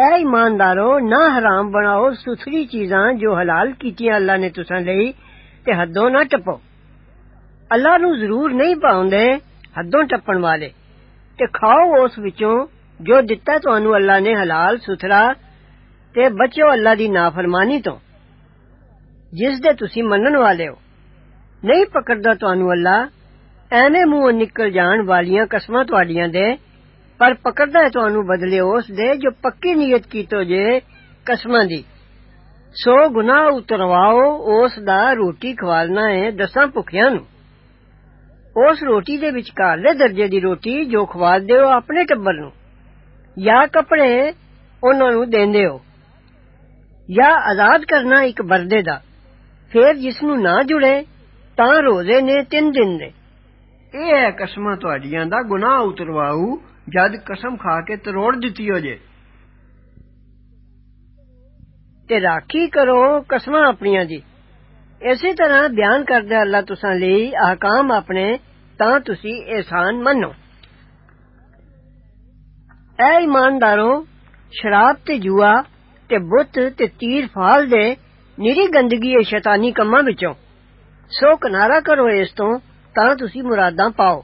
اے ایماندارو نہ حرام بناؤ ستھری چیزاں جو حلال کیتیاں اللہ نے تساں لئی تے حدوں نہ ٹپو اللہ نو ضرور نہیں پاوندے حدوں ٹپن والے تے کھاؤ اس وچوں جو دتا تانوں اللہ نے حلال ستھرا تے بچو اللہ دی نافرمانی تو جس دے تسی منن والے ہو نہیں پکڑدا تانوں اللہ ایویں منہ نکل جان والیاں قسماں تواڈیاں دے ਪਰ ਪਕੜਦਾ ਹੈ ਤੁਹਾਨੂੰ ਬਦਲੇ ਉਸ ਦੇ ਜੋ ਪੱਕੀ ਨੀਅਤ ਕੀਤੋ ਜੇ ਕਸਮਾਂ ਦੀ ਸੋ ਗੁਨਾਹ ਉਤਰਵਾਓ ਉਸ ਦਾ ਰੋਟੀ ਖਵਾਲਣਾ ਹੈ ਦਸਾਂ ਭੁੱਖਿਆਂ ਨੂੰ ਉਸ ਰੋਟੀ ਦੇ ਵਿਚਕਾਰਲੇ ਦਰਜੇ ਦੀ ਰੋਟੀ ਜੋ ਖਵਾਲਦੇ ਹੋ ਆਪਣੇ ਟੱਬਰ ਨੂੰ ਜਾਂ ਕੱਪੜੇ ਉਹਨਾਂ ਨੂੰ ਦਿੰਦੇ ਹੋ ਜਾਂ ਆਜ਼ਾਦ ਕਰਨਾ ਇੱਕ ਬਰਦੇ ਦਾ ਫੇਰ ਜਿਸ ਨੂੰ ਨਾ ਜੁੜੇ ਤਾਂ ਰੋਜ਼ੇ ਨੇ ਤਿੰਨ ਦਿਨ ਦੇ ਇਹ ਹੈ ਕਸਮਾਂ ਤੁਹਾਡੀਆਂ ਦਾ ਗੁਨਾਹ ਉਤਰਵਾਉ ਜਦ ਕਸਮ ਖਾ ਕੇ ਤਰੋੜ ਦਿੱਤੀ ਹੋ ਜੇ ਤੇ ਰਾਖੀ ਕਰੋ ਕਸਮਾਂ ਆਪਣੀਆਂ ਦੀ ਇਸੇ ਤਰ੍ਹਾਂ ਬਿਆਨ ਕਰਦਾ ਅੱਲਾ ਤੁਸਾਂ ਲਈ ਅਹਕਾਮ ਆਪਣੇ ਤਾਂ ਤੁਸੀਂ ਇਹਸਾਨ ਮੰਨੋ ਐ ਇਮਾਨਦਾਰੋ ਸ਼ਰਾਬ ਤੇ ਜੂਆ ਤੇ ਬੁੱਤ ਤੇ ਤੀਰ ਫਾਲ ਦੇ ਨਿਰੀ ਗੰਦਗੀ ਹੈ ਸ਼ੈਤਾਨੀ ਕੰਮਾਂ ਵਿੱਚੋਂ ਸੋ ਕਿਨਾਰਾ ਕਰੋ ਇਸ ਤੋਂ ਤਾਂ ਤੁਸੀਂ ਮੁਰਾਦਾਂ ਪਾਓ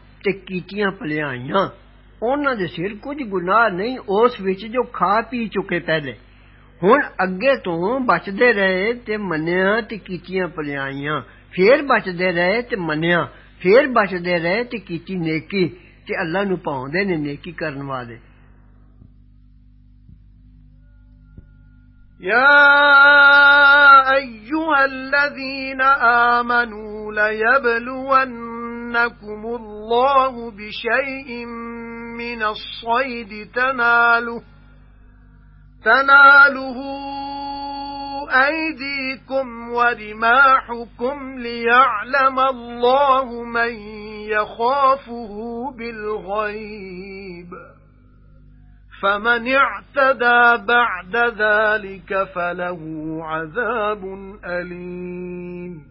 تے کیتیاں پلیائیاں انہاں دے سر کچھ گناہ نہیں، اس وچ جو کھا پی چکے پہلے۔ ہن اگے تو بچدے رہے تے منیا تے کیتیاں پلیائیاں پھر بچدے رہے تے منیا، پھر بچدے رہے تے کیتی نیکی۔ تے اللہ نو پاوندے نے نیکی کرن والے۔ يا ايها الذين امنوا ليبلوا ليبلونكم الله بشيء من الصيد تناله تناله أيديكم ورماحكم ليعلم الله من يخافه بالغيب فَمَنِ اعْتَدَى بَعْدَ ذَلِكَ فَلَهُ عَذَابٌ أَلِيمٌ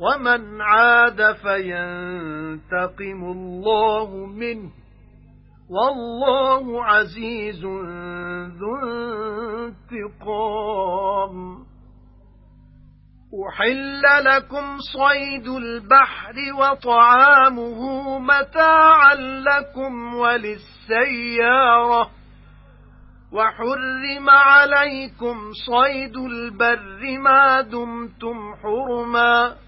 وَمَنْ عَادَ فَيَنْتَقِمُ اللَّهُ مِنْهُ وَاللَّهُ عَزِيزٌ ذُو انتِقَامٍ. أُحِلَّ لَكُمْ صَيْدُ الْبَحْرِ وَطَعَامُهُ مَتَاعًا لَكُمْ وَلِلسَّيَّارَةِ. وَحُرِّمَ عَلَيْكُمْ صَيْدُ الْبَرِّ مَا دُمْتُمْ حُرُمًا.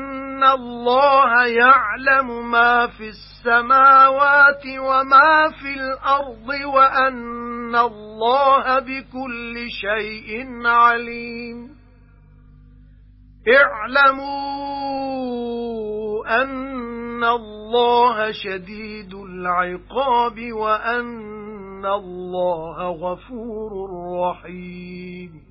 اللَّهَ يَعْلَمُ مَا فِي السَّمَاوَاتِ وَمَا فِي الْأَرْضِ وَأَنَّ أَنَّ اللَّهَ بِكُلِّ شَيْءٍ عَلِيمٌ. اعْلَمُوا أَنَّ اللَّهَ شَدِيدُ الْعِقَابِ وَأَنَّ اللَّهَ غَفُورٌ رَّحِيمٌ.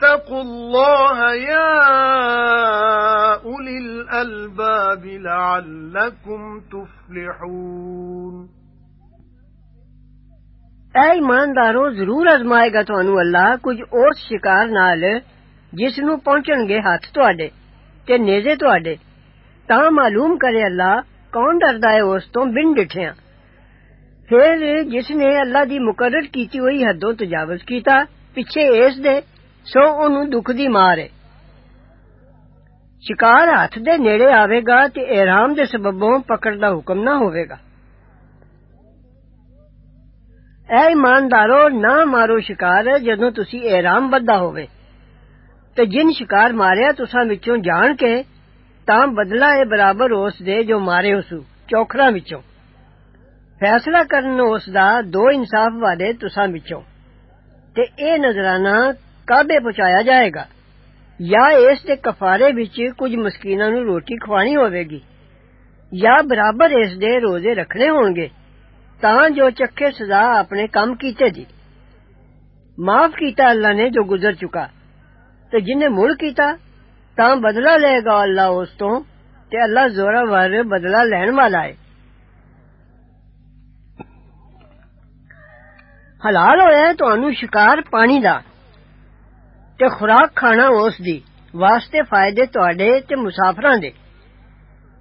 فَاتَّقُوا اللَّهَ يَا أُولِي الْأَلْبَابِ لَعَلَّكُمْ تُفْلِحُونَ اے ایماندارو ضرور ਅਜ਼ਮਾਏਗਾ ਤੁਹਾਨੂੰ ਅੱਲਾਹ ਕੁਝ ਹੋਰ ਸ਼ਿਕਾਰ ਨਾਲ ਜਿਸ ਨੂੰ ਪਹੁੰਚਣਗੇ ਹੱਥ ਤੁਹਾਡੇ ਤੇ ਨੇਜ਼ੇ ਤੁਹਾਡੇ ਤਾਂ ਮਾਲੂਮ ਕਰੇ ਅੱਲਾਹ ਕੌਣ ਡਰਦਾ ਹੈ ਉਸ ਤੋਂ ਬਿਨ ਡਿਠਿਆਂ ਫਿਰ ਜਿਸ ਨੇ ਅੱਲਾਹ ਦੀ ਮੁਕਰਰ ਕੀਤੀ ਹੋਈ ਹੱਦੋਂ ਤਜਾਵਜ਼ ਕੀਤਾ ਪਿੱਛੇ ਇਸ ਦੇ ਸੋ ਉਹਨੂੰ ਦੁੱਖ ਦੀ ਮਾਰ ਏ। ਸ਼ਿਕਾਰ ਹੱਥ ਦੇ ਨੇੜੇ ਆਵੇਗਾ ਤੇ ਇਹਰਾਮ ਦੇ ਸਬਬੋਂ ਪਕੜ ਦਾ ਹੁਕਮ ਨਾ ਹੋਵੇਗਾ। ਐ ਇਮਾਨਦਾਰੋ, ਨਾ ਮਾਰੋ ਸ਼ਿਕਾਰ ਜਦੋਂ ਤੁਸੀਂ ਇਹਰਾਮ ਬੱਧਾ ਹੋਵੇ। ਤੇ ਜਿਨ ਸ਼ਿਕਾਰ ਮਾਰਿਆ ਤੁਸਾਂ ਵਿੱਚੋਂ ਜਾਣ ਕੇ, ਤਾਂ ਬਦਲਾ ਇਹ ਬਰਾਬਰ ਉਸ ਦੇ ਜੋ ਮਾਰੇ ਉਸੂ ਚੌਖਰਾਂ ਵਿੱਚੋਂ। ਫੈਸਲਾ ਕਰਨ ਉਸ ਦਾ ਦੋ ਇਨਸਾਫ ਵਾਲੇ ਤੁਸਾਂ ਵਿੱਚੋਂ। ਤੇ ਇਹ ਨਜ਼ਰਾਨਾ کعبے پہنچایا جائے گا۔ یا اس دے کفارے وچ کچھ مسکیناں نو روٹی کھوانی ہوے گی یا برابر اس دے روزے رکھنے ہون گے۔ تاں جو چکھے سزا اپنے کام کیتے جی۔ معاف کیتا اللہ نے جو گزر چکا۔ تے جن نے مڑ کیتا، تاں بدلہ لے گا اللہ اس تو تے اللہ زورا ور بدلہ لین والا ہے۔ حلال ہویا ہے انو شکار پانی دا۔ تے خوراک کھانا اس دی واسطے فائدے تواڈے تے مسافراں دے۔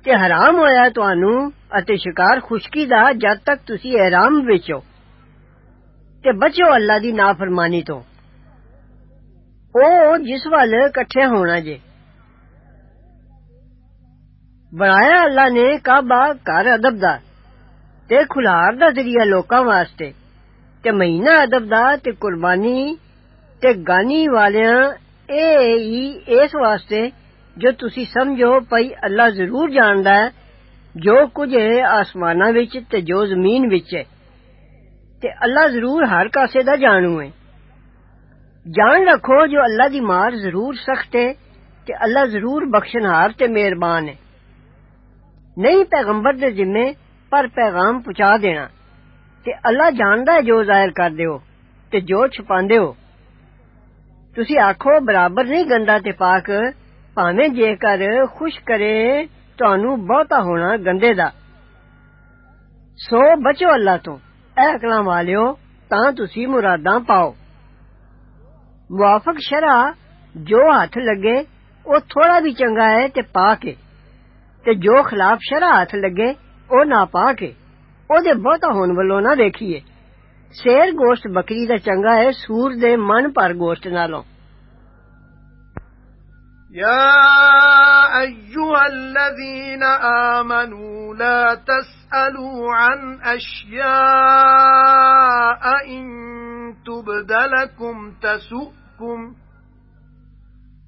تے حرام ہویا تانوں اتے شکار خشکی دا جد تک تسی احرام وچ تے بچو اللہ دی نافرمانی تو۔ او جس وال کٹھے ہونا جے۔ بنایا اللہ نے کعبہ گھر ادب دا تے کھلار دا ذریعہ لوکاں واسطے۔ تے مہینہ ادب دا تے قربانی تے گانی والیاں اے ہی اس واسطے جو تسی سمجھو پئی اللہ ضرور جاندا ہے جو کچھ ہے آسماناں وچ تے جو زمین وچ ہے تے اللہ ضرور ہر کسے دا جانو ہے جان رکھو جو اللہ دی مار ضرور سخت ہے تے اللہ ضرور بخشنہار تے مہربان ہے نہیں پیغمبر دے ذمے پر پیغام پہنچا دینا تے اللہ جاندا ہے جو ظاہر کر دیو تے جو چھپاندے ہو ਤੁਸੀਂ ਆਖੋ ਬਰਾਬਰ ਨਹੀਂ ਗੰਦਾ ਤੇ ਪਾਕ ਭਾਵੇਂ ਜੇਕਰ ਖੁਸ਼ ਕਰੇ ਤੁਹਾਨੂੰ ਬਹੁਤਾ ਹੋਣਾ ਗੰਦੇ ਦਾ ਸੋ ਬਚੋ ਅੱਲਾ ਤੋਂ ਐ ਅਕਲਾਂ ਵਾਲਿਓ ਤਾਂ ਤੁਸੀਂ ਮੁਰਾਦਾਂ ਪਾਓ ਮੁਆਫਕ ਸ਼ਰਾ ਜੋ ਹੱਥ ਲੱਗੇ ਉਹ ਥੋੜਾ ਵੀ ਚੰਗਾ ਹੈ ਤੇ ਪਾ ਕੇ ਤੇ ਜੋ ਖਿਲਾਫ ਸ਼ਰਾ ਹੱਥ ਲੱਗੇ ਉਹ ਨਾ ਪਾ ਕੇ ਉਹਦੇ ਬਹੁਤਾ ਹੋਣ ਵੱਲੋਂ ਨਾ ਦੇਖੀਏ ਸ਼ੇਰ ਗੋਸ਼ਤ ਬੱਕਰੀ ਦਾ ਚੰਗਾ ਹੈ ਸੂਰ ਦੇ ਮਨ ਭਰ ਗੋਸ਼ਤ ਨਾਲੋਂ يا ايها الذين امنوا لا تسالوا عن اشياء ان تبد لكم تسؤكم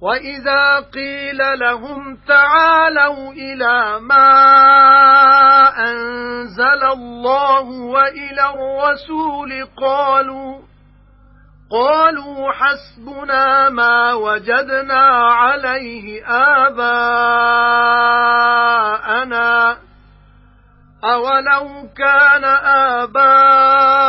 وَإِذَا قِيلَ لَهُمْ تَعَالَوْا إِلَى مَا أَنزَلَ اللَّهُ وَإِلَى الرَّسُولِ قَالُوا قَالُوا حَسْبُنَا مَا وَجَدْنَا عَلَيْهِ آبَاءَنَا أَوَلَوْ كَانَ آبَاؤُهُمْ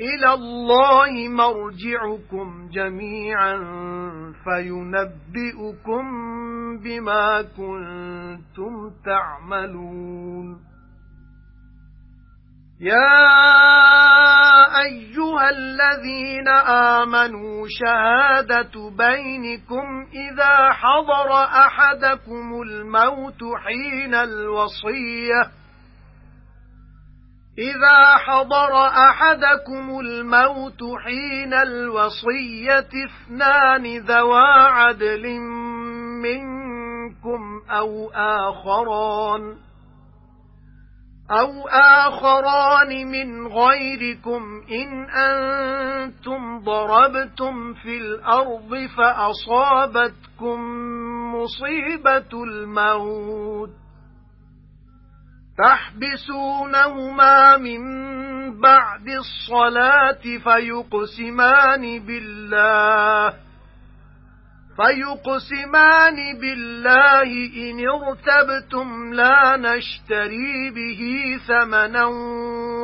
إِلَى اللَّهِ مَرْجِعُكُمْ جَمِيعًا فَيُنَبِّئُكُم بِمَا كُنتُمْ تَعْمَلُونَ. يَا أَيُّهَا الَّذِينَ آمَنُوا شَهَادَةُ بَيْنِكُمْ إِذَا حَضَرَ أَحَدَكُمُ الْمَوْتُ حِينَ الْوَصِيَّةِ إِذَا حَضَرَ أَحَدَكُمُ الْمَوْتُ حِينَ الْوَصِيَّةِ اثْنَانِ ذَوَا عَدْلٍ مِنكُمْ أَوْ آخَرَانِ أَوْ آخَرَانِ مِنْ غَيْرِكُمْ إِنْ أَنْتُمْ ضَرَبْتُمْ فِي الْأَرْضِ فَأَصَابَتْكُمْ مُصِيبَةُ الْمَوْتِ. تَحْبِسُونَهُمَا مِنْ بَعْدِ الصَّلَاةِ فَيُقْسِمَانِ بِاللَّهِ فَيُقْسِمَانِ بِاللَّهِ إِنِ ارْتَبْتُمْ لَا نَشْتَرِي بِهِ ثَمَنًا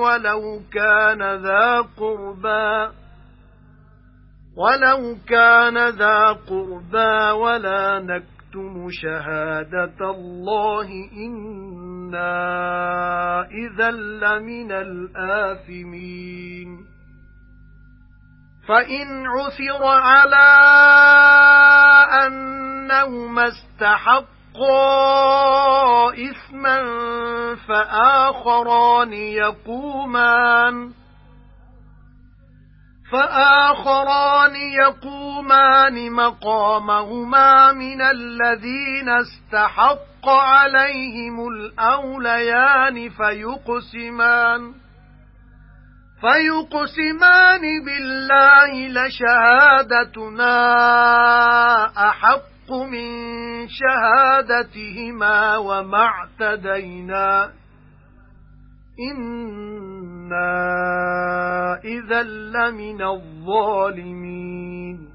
وَلَوْ كَانَ ذَا قُرْبَى وَلَوْ كَانَ ذَا قُرْبَى وَلَا نَكْتُمُ شَهَادَةَ اللَّهِ إِنَّا إِذًا لَّمِنَ الْآثِمِينَ فَإِنْ عُثِرَ عَلَى أَنَّهُمَا اسْتَحَقَّا إِثْمًا فَآخَرَانِ يَقُومَانِ فَآخَرَانِ يَقُومَانِ مَقَامَهُمَا مِنَ الَّذِينَ اسْتَحَقَّ عَلَيْهِمُ الْأَوْلَيَانِ فَيُقْسِمَانِ فَيُقْسِمَانِ بِاللَّهِ لَشَهَادَتُنَا أَحَقُّ مِنْ شَهَادَتِهِمَا وَمَا اعْتَدَيْنَا. إِنَّا إِذًا لَّمِنَ الظَّالِمِينَ.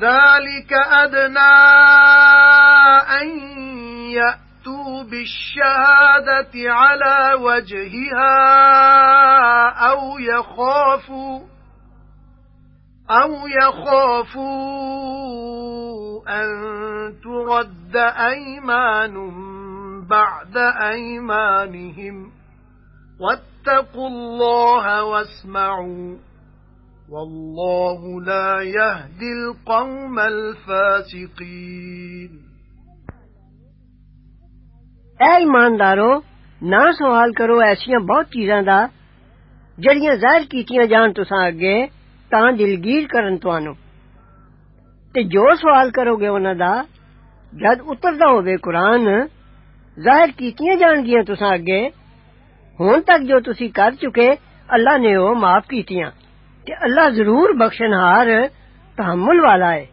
ذَلِكَ أَدْنَى أَن يَأْتُوا بِالشَّهَادَةِ عَلَى وَجْهِهَا أَوْ يَخَافُوا أَوْ يَخَافُوا أَن تُرَدَّ أَيْمَانٌ بَعْدَ أَيْمَانِهِمْ. وَاتَّقُوا اللَّهَ وَاسْمَعُوا. والله لا يهدي القوم الفاسقين. اے ایماندارو نہ سوال کرو ایسیاں بہت چیزاں دا جڑیاں ظاہر کیتیاں جان تساں اگے تاں دلگیر کرن توانو تے جو سوال کرو گے انہاں دا جد اتردا ہوے قرآن ظاہر کیتیاں جان گیاں تساں اگے ہن تک جو تسی کر چکے اللہ نے او معاف کیتیاں۔ کہ اللہ ضرور بخشن ہار تحمل والا ہے۔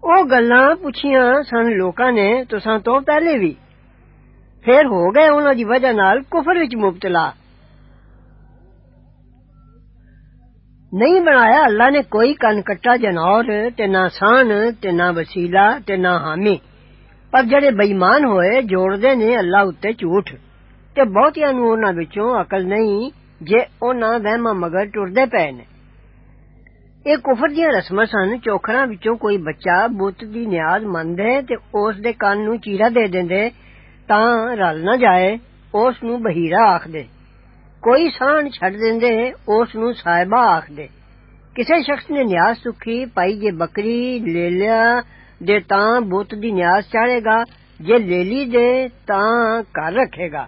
او گلاں پوچھیاں سن لوکاں نے تساں تو پہلے بھی۔ پھر ہو گئے انہاں دی وجہ نال کفر وچ مبتلا۔ نہیں بنایا اللہ نے کوئی کن کٹا جنور، تے نہ سان، تے نہ وسیلہ، تے نہ حامی۔ پر جڑے بےمان ہوئے جوڑ دے نے اللہ اُتے جھوٹ۔ تے بہتیاں نو انہاں وچوں عقل نہیں ਜੇ ਉਹਨਾਂ ਵਹਿਮਾਂ ਮਗਰ ਟੁਰਦੇ ਪਏ ਨੇ ਇਹ ਕੁਫਰ ਦੀਆਂ ਰਸਮਾਂ ਸਨ ਚੋਖਰਾਂ ਵਿੱਚੋਂ ਕੋਈ ਬੱਚਾ ਬੁੱਤ ਦੀ ਨਿਆਜ਼ ਮੰਨਦੇ ਤੇ ਉਸ ਦੇ ਕੰਨ ਨੂੰ ਚੀਰਾ ਦੇ ਦਿੰਦੇ ਤਾਂ ਰਲ ਨਾ ਜਾਏ ਉਸ ਨੂੰ ਬਹੀਰਾ ਆਖਦੇ ਕੋਈ ਸਾਣ ਛੱਡ ਦਿੰਦੇ ਉਸ ਨੂੰ ਸਾਹਿਬਾ ਆਖਦੇ ਕਿਸੇ ਸ਼ਖਸ ਨੇ ਨਿਆਜ਼ ਸੁਖੀ ਪਾਈ ਜੇ ਬੱਕਰੀ ਲੈ ਲਿਆ ਦੇ ਤਾਂ ਬੁੱਤ ਦੀ ਨਿਆਜ਼ ਚਾੜੇਗਾ ਜੇ ਲੇਲੀ ਦੇ ਤਾਂ ਘਰ ਰੱਖੇਗਾ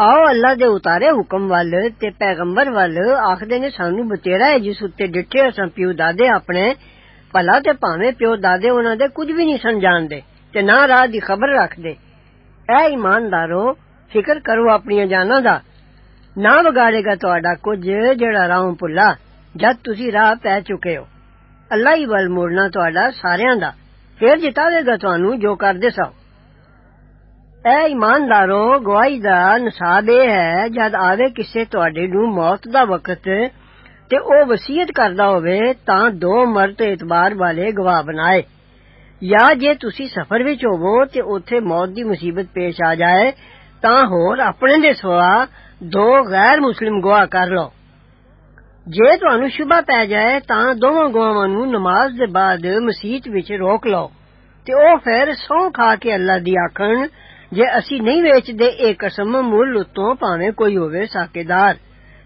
ਆਓ ਅੱਲਾ ਦੇ ਉਤਾਰੇ ਹੁਕਮ ਵੱਲ ਤੇ ਪੈਗੰਬਰ ਵੱਲ ਆਖਦੇ ਨੇ ਸਾਨੂੰ ਬਤੇਰਾ ਹੈ ਜਿਸ ਉੱਤੇ ਡਿੱਠੇ ਅਸਾਂ ਪਿਓ ਦਾਦੇ ਆਪਣੇ ਭਲਾ ਤੇ ਭਾਵੇਂ ਪਿਓ ਦਾਦੇ ਉਹਨਾਂ ਦੇ ਕੁਝ ਵੀ ਨਹੀਂ ਸਨ ਜਾਣਦੇ ਤੇ ਨਾ ਰਾਹ ਦੀ ਖਬਰ ਰੱਖਦੇ ਐ ਇਮਾਨਦਾਰੋ ਫਿਕਰ ਕਰੋ ਆਪਣੀਆਂ ਜਾਨਾਂ ਦਾ ਨਾ ਵਿਗਾੜੇਗਾ ਤੁਹਾਡਾ ਕੁਝ ਜਿਹੜਾ ਰਾਹੋਂ ਭੁੱਲਾ ਜਦ ਤੁਸੀਂ ਰਾਹ ਪੈ ਚੁੱਕੇ ਹੋ ਅੱਲਾ ਹੀ ਵੱਲ ਮੁੜਨਾ ਤੁਹਾਡਾ ਸਾਰਿਆਂ ਦਾ ਫੇਰ ਜਿਤਾਵੇਗਾ ਤੁਹਾਨੂੰ ਜੋ ਕਰਦੇ ਸੋ اے ایماندارو گواہی دا نصاب اے ہے جد آوے کسے تواڈے نو موت دا وقت تے او وصیت کردا ہوے تاں دو مرد اعتبار والے گواہ بنائے یا جے تسی سفر وچ ہوو تے اوتھے موت دی مصیبت پیش آ جائے تاں ہور اپنے دے سوا دو غیر مسلم گواہ کر لو جے تانوں شبہ پے جائے تاں دوواں گواہاں نو نماز دے بعد مسجد وچ روک لو تے أو پھر سو کھا کے اللہ دی آکھن ਜੇ ਅਸੀਂ ਨਹੀਂ ਵੇਚਦੇ ਇਹ ਕਸਮ ਮੁੱਲ ਉਤੋਂ ਭਾਵੇਂ ਕੋਈ ਹੋਵੇ ਸਾਕੇਦਾਰ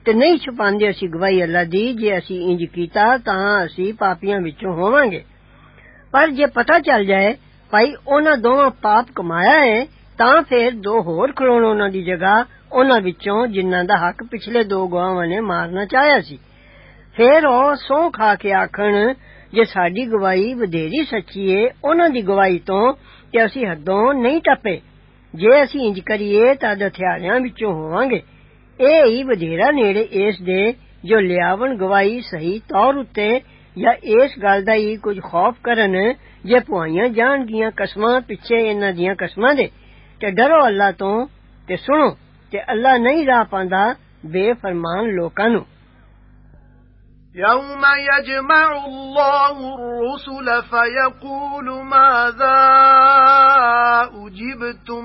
ਤੇ ਨਹੀਂ ਛੁਪਾਉਂਦੇ ਅਸੀਂ ਗਵਾਹੀ ਅੱਲਾ ਦੀ ਜੇ ਅਸੀਂ ਇੰਜ ਕੀਤਾ ਤਾਂ ਅਸੀਂ ਪਾਪੀਆਂ ਵਿੱਚੋਂ ਹੋਵਾਂਗੇ ਪਰ ਜੇ ਪਤਾ ਚੱਲ ਜਾਏ ਭਾਈ ਉਹਨਾਂ ਦੋਵਾਂ ਪਾਪ ਕਮਾਇਆ ਹੈ ਤਾਂ ਫਿਰ ਦੋ ਹੋਰ ਖਲੋਣ ਉਹਨਾਂ ਦੀ ਜਗ੍ਹਾ ਉਹਨਾਂ ਵਿੱਚੋਂ ਜਿਨ੍ਹਾਂ ਦਾ ਹੱਕ ਪਿਛਲੇ ਦੋ ਗਵਾਹਾਂ ਨੇ ਮਾਰਨਾ ਚਾਹਿਆ ਸੀ ਫਿਰ ਉਹ ਸੌ ਖਾ ਕੇ ਆਖਣ ਜੇ ਸਾਡੀ ਗਵਾਹੀ ਵਧੇਰੀ ਸੱਚੀ ਏ ਉਹਨਾਂ ਦੀ ਗਵਾਹੀ ਤੋਂ ਤੇ ਅਸੀਂ ਹੱਦੋਂ ਨਹੀਂ ਟੱਪੇ ਜੇ ਅਸੀਂ ਇੰਜ ਕਰੀਏ ਤਾਂ ਹਥਿਆਰਿਆਂ ਵਿੱਚੋਂ ਹੋਵਾਂਗੇ ਇਹ ਹੀ ਵਧੇਰਾ ਨੇੜੇ ਇਸ ਦੇ ਜੋ ਲਿਆਵਣ ਗਵਾਹੀ ਸਹੀ ਤੌਰ ਉੱਤੇ ਜਾਂ ਇਸ ਗੱਲ ਦਾ ਹੀ ਕੁਝ ਖੌਫ ਕਰਨ ਜੇ ਪੁਆਈਆਂ ਜਾਣਗੀਆਂ ਕਸਮਾਂ ਪਿੱਛੇ ਇਹਨਾਂ ਦੀਆਂ ਕਸਮਾਂ ਦੇ ਤੇ ਡਰੋ ਅੱਲਾ ਤੋਂ ਤੇ ਸੁਣੋ ਤੇ ਅੱਲਾ ਨਹੀਂ ਰਾਹ ਪਾਉਂਦਾ ਬੇਫਰਮਾਨ ਲੋਕਾਂ ਨੂੰ يَوْمَ يَجْمَعُ اللَّهُ الرُّسُلَ فَيَقُولُ مَاذَا أُجِبْتُمْ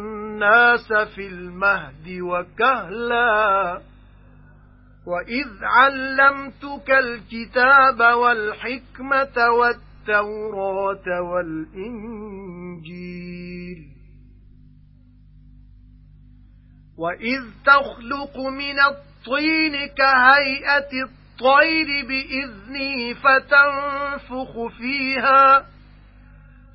فِي الْمَهْدِ وَكَهْلًا وَإِذْ عَلَّمْتُكَ الْكِتَابَ وَالْحِكْمَةَ وَالتَّوْرَاةَ وَالْإِنْجِيلَ وَإِذْ تَخْلُقُ مِنَ الطِّينِ كَهَيْئَةِ الطَّيْرِ بِإِذْنِي فَتَنفُخُ فِيهَا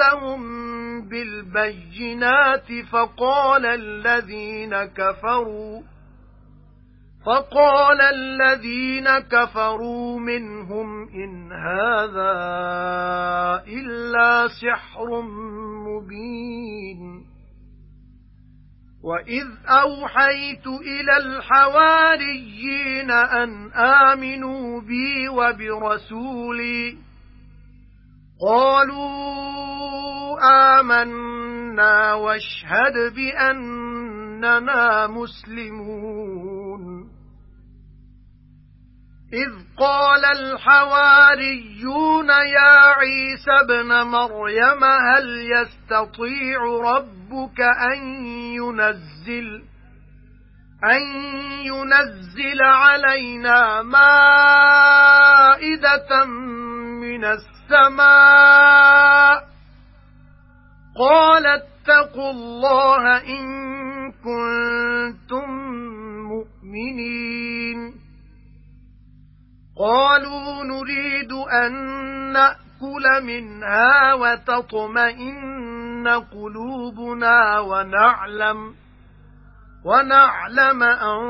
جِئْتَهُم بِالْبَيِّنَاتِ فَقَالَ الَّذِينَ كَفَرُوا فَقَالَ الَّذِينَ كَفَرُوا مِنْهُمْ إِنْ هَذَا إِلَّا سِحْرٌ مُبِينٌ وَإِذْ أَوْحَيْتُ إِلَى الْحَوَارِيِّينَ أَنْ آمِنُوا بِي وَبِرَسُولِي قَالُوا آمَنَّا وَاشْهَدْ بِأَنَّنَا مُسْلِمُونَ. إِذْ قَالَ الْحَوَارِيُّونَ يَا عِيسَى ابْنَ مَرْيَمَ هَلْ يَسْتَطِيعُ رَبُّكَ أَن يُنَزِّلَ أَن يُنَزِّلَ عَلَيْنَا مَائِدَةً مِنَ السَّمَاءِ قَالَ اتَّقُوا اللَّهَ إِن كُنتُم مُّؤْمِنِينَ قالوا نريد أن نأكل منها وتطمئن قلوبنا ونعلم وَنَعْلَمَ أَن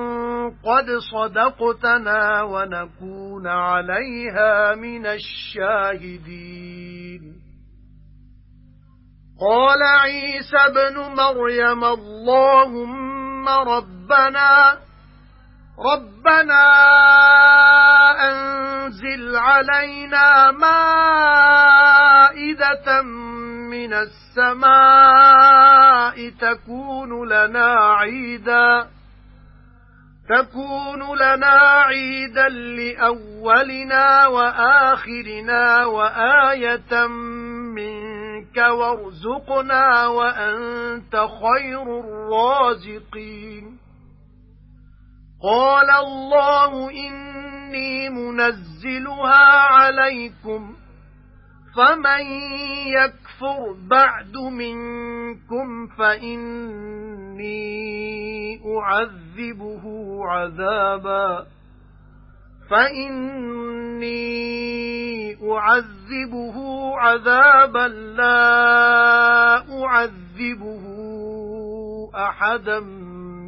قَدْ صَدَقْتَنَا وَنَكُونَ عَلَيْهَا مِنَ الشَّاهِدِينَ. قَالَ عِيسَى ابْنُ مَرْيَمَ اللَّهُمَّ رَبَّنَا رَبَّنَا أَنزِلْ عَلَيْنَا مَائِدَةً مِنَ السَّمَاءِ تَكُونُ لَنَا عِيدًا تَكُونُ لَنَا عِيدًا لِأَوَّلِنَا وَآخِرِنَا وَآيَةً مِنكَ وَارْزُقْنَا وَأَنتَ خَيْرُ الرَّازِقِينَ. قَالَ اللَّهُ إِنِّي مُنَزِّلُهَا عَلَيْكُمْ فَمَن يَكْفُرْ بَعْدُ مِنكُمْ مِنْكُمْ فَإِنِّي أُعَذِّبُهُ عَذَابًا. فَإِنِّي أُعَذِّبُهُ عَذَابًا لَا أُعَذِّبُهُ أَحَدًا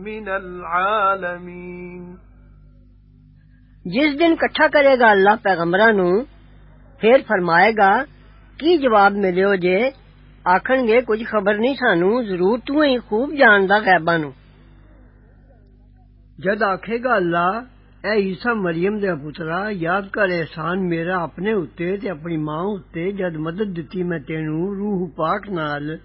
مِنَ الْعَالَمِينَ. جس دن اکٹھا کرے گا اللہ پیغمبروں پھر فرمائے گا کی جواب ملیو جے؟ ਮਿਲਿਓ ਜੇ ਆਖਣਗੇ ਕੁਝ ਖਬਰ ਨਹੀਂ ਸਾਨੂੰ ਜ਼ਰੂਰ ਤੂੰ ਹੀ ਖੂਬ ਜਾਣਦਾ ਗੈਬਾਂ ਨੂੰ ਜਦ ਆਖੇਗਾ ਅੱਲਾ ਐ ਈਸਾ ਮਰੀਮ ਦੇ ਪੁੱਤਰਾ ਯਾਦ ਕਰ ਇਹਸਾਨ ਮੇਰਾ ਆਪਣੇ ਉੱਤੇ ਤੇ ਆਪਣੀ ਮਾਂ ਉੱਤੇ ਜਦ ਮਦਦ ਦਿੱਤੀ ਮੈਂ ਤੈਨੂੰ ਰੂਹ ਪਾਕ ਨਾਲ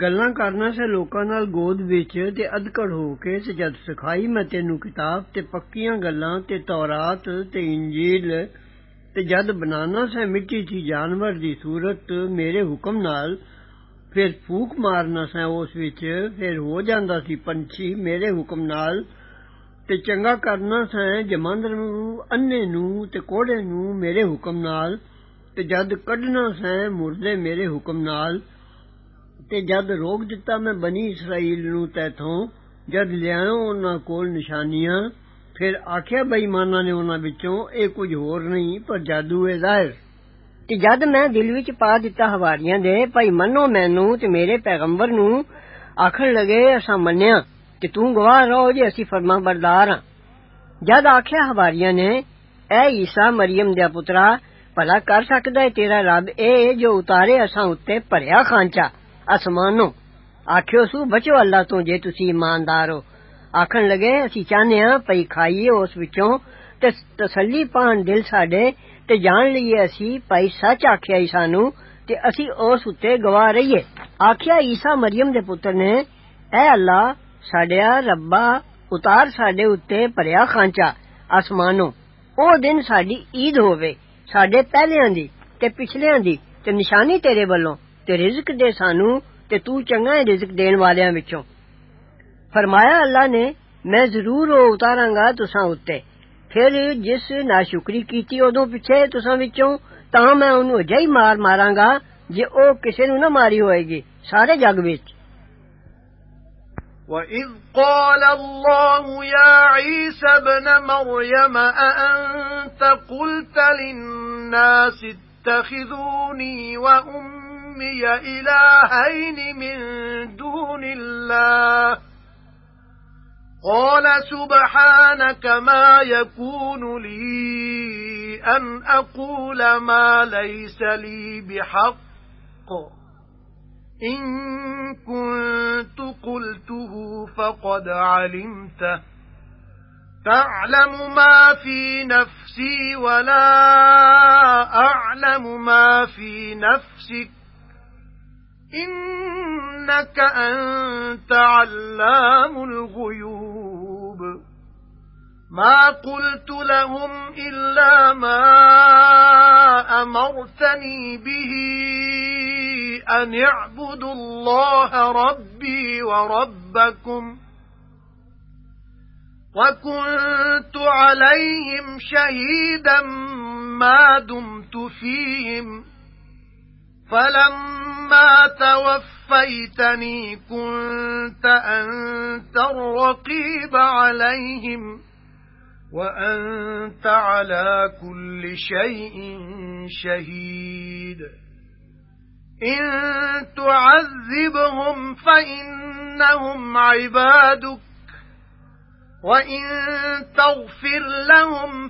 ਗੱਲਾਂ ਕਰਨਾ ਸੇ ਲੋਕਾਂ ਨਾਲ ਗੋਦ ਵਿੱਚ ਤੇ ਅਧਕੜ ਹੋ ਕੇ ਤੇ ਜਦ ਸਿਖਾਈ ਮੈਂ ਤੈਨੂੰ ਕਿਤਾਬ ਤੇ ਪੱਕੀਆਂ ਗੱਲਾਂ ਤੇ ਤੌਰਾਤ ਤੇ ਇੰਜੀਲ ਤੇ ਜਦ ਬਨਾਨਾ ਸੇ ਮਿੱਟੀ ਦੀ ਜਾਨਵਰ ਦੀ ਸੂਰਤ ਮੇਰੇ ਹੁਕਮ ਨਾਲ ਫਿਰ ਫੂਕ ਮਾਰਨਾ ਸੇ ਉਸ ਵਿੱਚ ਫਿਰ ਹੋ ਜਾਂਦਾ ਸੀ ਪੰਛੀ ਮੇਰੇ ਹੁਕਮ ਨਾਲ ਤੇ ਚੰਗਾ ਕਰਨਾ ਸੇ ਜਮਾਂਦਰ ਨੂੰ ਅੰਨੇ ਨੂੰ ਤੇ ਕੋੜੇ ਨੂੰ ਮੇਰੇ ਹੁਕਮ ਨਾਲ ਤੇ ਜਦ ਕੱਢਣਾ ਸੇ ਮੁਰਦੇ ਮੇਰੇ ਹੁਕਮ ਨਾਲ ਤੇ ਜਦ ਰੋਕ ਦਿੱਤਾ ਮੈਂ ਬਣੀ ਇਸਰਾਈਲ ਨੂੰ ਤੈਥੋਂ ਜਦ ਲਿਆਇਓ ਉਹਨਾਂ ਕੋਲ ਨਿਸ਼ਾਨੀਆਂ ਫਿਰ ਆਖਿਆ ਬੇਈਮਾਨਾਂ ਨੇ ਉਹਨਾਂ ਵਿੱਚੋਂ ਇਹ ਕੁਝ ਹੋਰ ਨਹੀਂ ਪਰ ਜਾਦੂ ਹੈ ਜ਼ਾਹਿਰ ਤੇ ਜਦ ਮੈਂ ਦਿਲ ਵਿੱਚ ਪਾ ਦਿੱਤਾ ਹਵਾਰੀਆਂ ਦੇ ਭਾਈ ਮੰਨੋ ਮੈਨੂੰ ਤੇ ਮੇਰੇ ਪੈਗੰਬਰ ਨੂੰ ਆਖਣ ਲਗੇ ਅਸਾਂ ਮੰਨਿਆ ਕਿ ਤੂੰ ਗਵਾਹ ਰਹੋ ਜੇ ਅਸੀਂ ਫਰਮਾ ਬਰਦਾਰ ਹਾਂ ਜਦ ਆਖਿਆ ਹਵਾਰੀਆਂ ਨੇ ਐ ਈਸਾ ਮਰੀਮ ਦੇ ਪੁੱਤਰਾ ਭਲਾ ਕਰ ਸਕਦਾ ਹੈ ਤੇਰਾ ਰੱਬ ਇਹ ਜੋ ਉਤਾਰੇ ਅਸਾਂ ਉੱਤੇ ਭਰਿਆ ਖਾਂਚਾ ਅਸਮਾਨੋਂ ਆਖਿਓ ਸੂ ਬਚੋ ਅੱਲਾ ਤੋਂ ਜੇ ਤੁਸੀਂ ਇਮਾਨਦਾਰ ਹੋ ਆਖਣ ਲਗੇ, ਅਸੀਂ ਚਾਹਨੇ ਆ ਪਈ ਖਾਈਏ ਉਸ ਵਿੱਚੋਂ ਤੇ ਤਸੱਲੀ ਪਾਣ ਦਿਲ ਸਾਡੇ ਤੇ ਜਾਣ ਲਈਏ ਅਸੀਂ, ਭਾਈ ਸੱਚ ਆਖਿਆ ਈ ਸਾਨੂੰ ਤੇ ਅਸੀਂ ਉਸ ਉੱਤੇ ਗਵਾ ਰਹੀਏ। ਆਖਿਆ ਈਸਾ ਮਰੀਮ ਦੇ ਪੁੱਤਰ ਨੇ, ਐ ਅੱਲਾ, ਸਾਡਿਆ ਰੱਬਾ ਉਤਾਰ ਸਾਡੇ ਉੱਤੇ ਭਰਿਆ ਖਾਂਚਾ ਅਸਮਾਨੋਂ। ਉਹ ਦਿਨ ਸਾਡੀ ਈਦ ਹੋਵੇ, ਸਾਡੇ ਪਹਿਲਿਆਂ ਦੀ ਤੇ ਪਿਛਲਿਆਂ ਦੀ ਤੇ ਨਿਸ਼ਾਨੀ ਤੇਰੇ ਵੱਲੋਂ ਤੇ ਰਿਜ਼ਕ ਦੇ ਸਾਨੂੰ ਤੇ ਤੂੰ ਚੰਗਾ ਰਿਜ਼ਕ ਦੇਣ ਵਾਲਿਆਂ ਵਿੱਚੋਂ। فرمایا اللہ نے میں ضرور او اتاراں گا تساں اوتے پھر جس ناشکری کیتی اودوں پیچھے تساں وچوں تاں میں اونوں اجے مار ماراں گا جے او کسے نوں نہ ماری ہوئے گی سارے وَإِذْ قَالَ اللَّهُ يَا عِيسَى ابْنَ مَرْيَمَ أَأَنْتَ قُلْتَ لِلنَّاسِ اتَّخِذُونِي وَأُمِّيَ إِلَٰهَيْنِ مِن دُونِ اللَّهِ قَالَ سُبْحَانَكَ مَا يَكُونُ لِي أَنْ أَقُولَ مَا لَيْسَ لِي بِحَقٍّ. إِن كُنتُ قُلْتُهُ فَقَدْ عَلِمْتَهُ. تَعْلَمُ مَا فِي نَفْسِي وَلَا أَعْلَمُ مَا فِي نَفْسِكَ. إِنَّكَ أَنْتَ عَلَّامُ الْغُيُوبِ. مَا قُلْتُ لَهُمْ إِلَّا مَا أَمَرْتَنِي بِهِ أَنِ اعْبُدُوا اللَّهَ رَبِّي وَرَبَّكُمْ وَكُنْتُ عَلَيْهِمْ شَهِيدًا مَا دُمْتُ فِيهِمْ. فَلَمَّا وأنت على كل شيء شهيد إن تعذبهم فإنهم عبادك وَإِن تَغْفِرْ لَهُمْ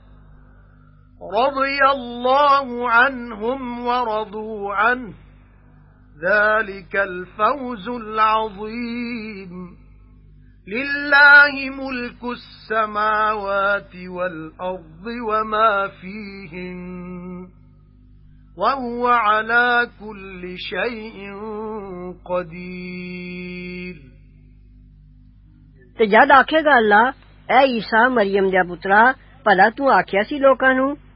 رَضِيَ اللَّهُ عَنْهُمْ وَرَضُوا عَنْهُ ذَلِكَ الْفَوْزُ الْعَظِيمُ لِلَّهِ مُلْكُ السَّمَاوَاتِ وَالْأَرْضِ وَمَا فِيهِنَّ وَهُوَ عَلَى كُلِّ شَيْءٍ قَدِيرٌ ਤੇ ਜਦ ਆਖੇਗਾ ਅੱਲਾ ਐ ਈਸਾ ਮਰੀਮ ਦਾ ਪੁੱਤਰਾ ਭਲਾ ਤੂੰ ਆਖਿਆ ਸੀ ਲੋਕਾਂ ਨੂੰ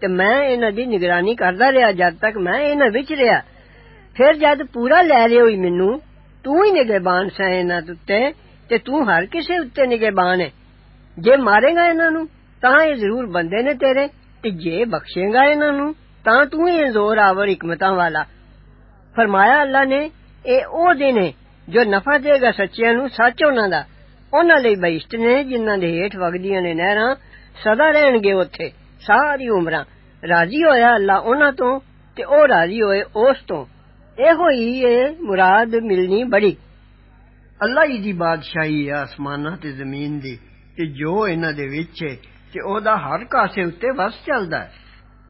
تے میں انہاں دی نگرانی کردا رہیا جد تک میں انہاں وچ رہیا پھر جد پورا لے لے ہوئی مینوں تو ہی نگہبان سیں انہاں تے تے تو ہر کسے اُتے نگہبان ہے جے مارے گا انہاں نوں تاں اے ضرور بندے نے تیرے تے جے بخشے گا انہاں نوں تاں تو ہی زور آور حکمتاں والا فرمایا اللہ نے اے او دن ہے جو نفع دے گا سچیاں نوں سچ انہاں دا انہاں لئی بہشت نے جنہاں دے ہیٹھ وگدیاں نے نہراں سدا رہن گے اوتھے ساری عمر راضی ہویا اللہ انہاں تو تے او راضی ہوئے اس تو اے ہوئی اے مراد ملنی بڑی اللہ ہی دی بادشاہی ہے آسماناں تے زمین دی تے جو انہاں دے وچ ہے او دا ہر کسے اُتے بس چلدا ہے